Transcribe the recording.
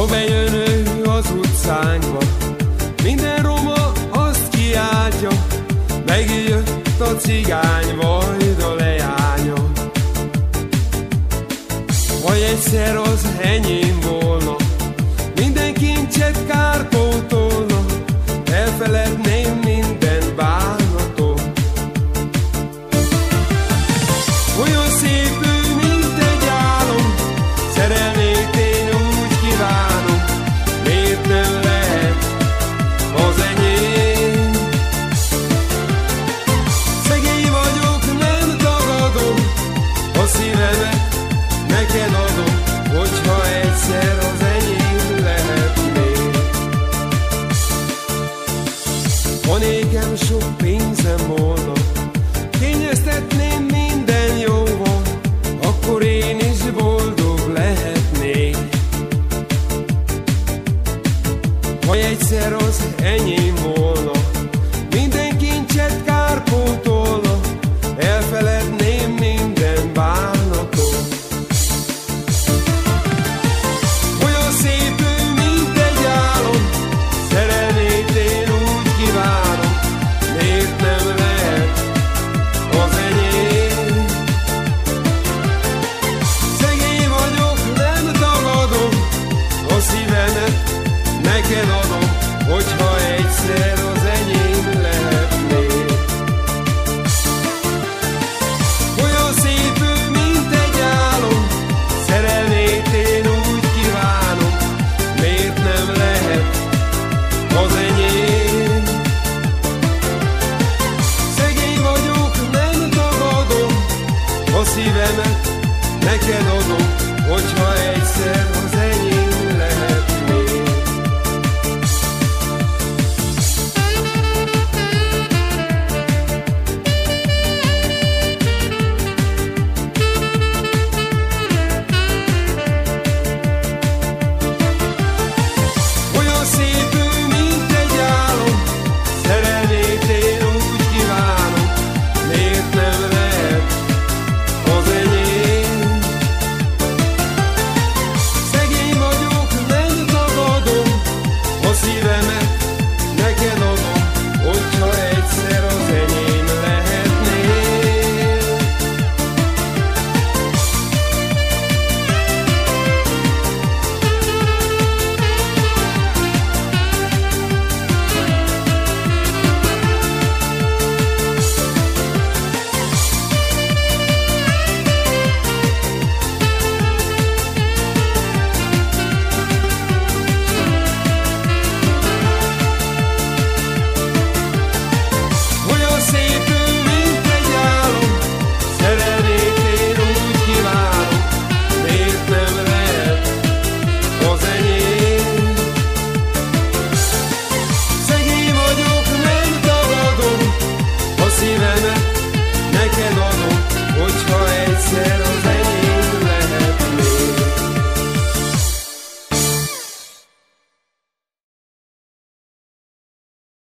Ha bejön ő az utcánkba, minden roma azt kiáltja, megjött a cigány, majd a leánya. vagy egyszer az enyém volna, bens amorosos. a szívemet neked adom, hogyha egyszer az enyém.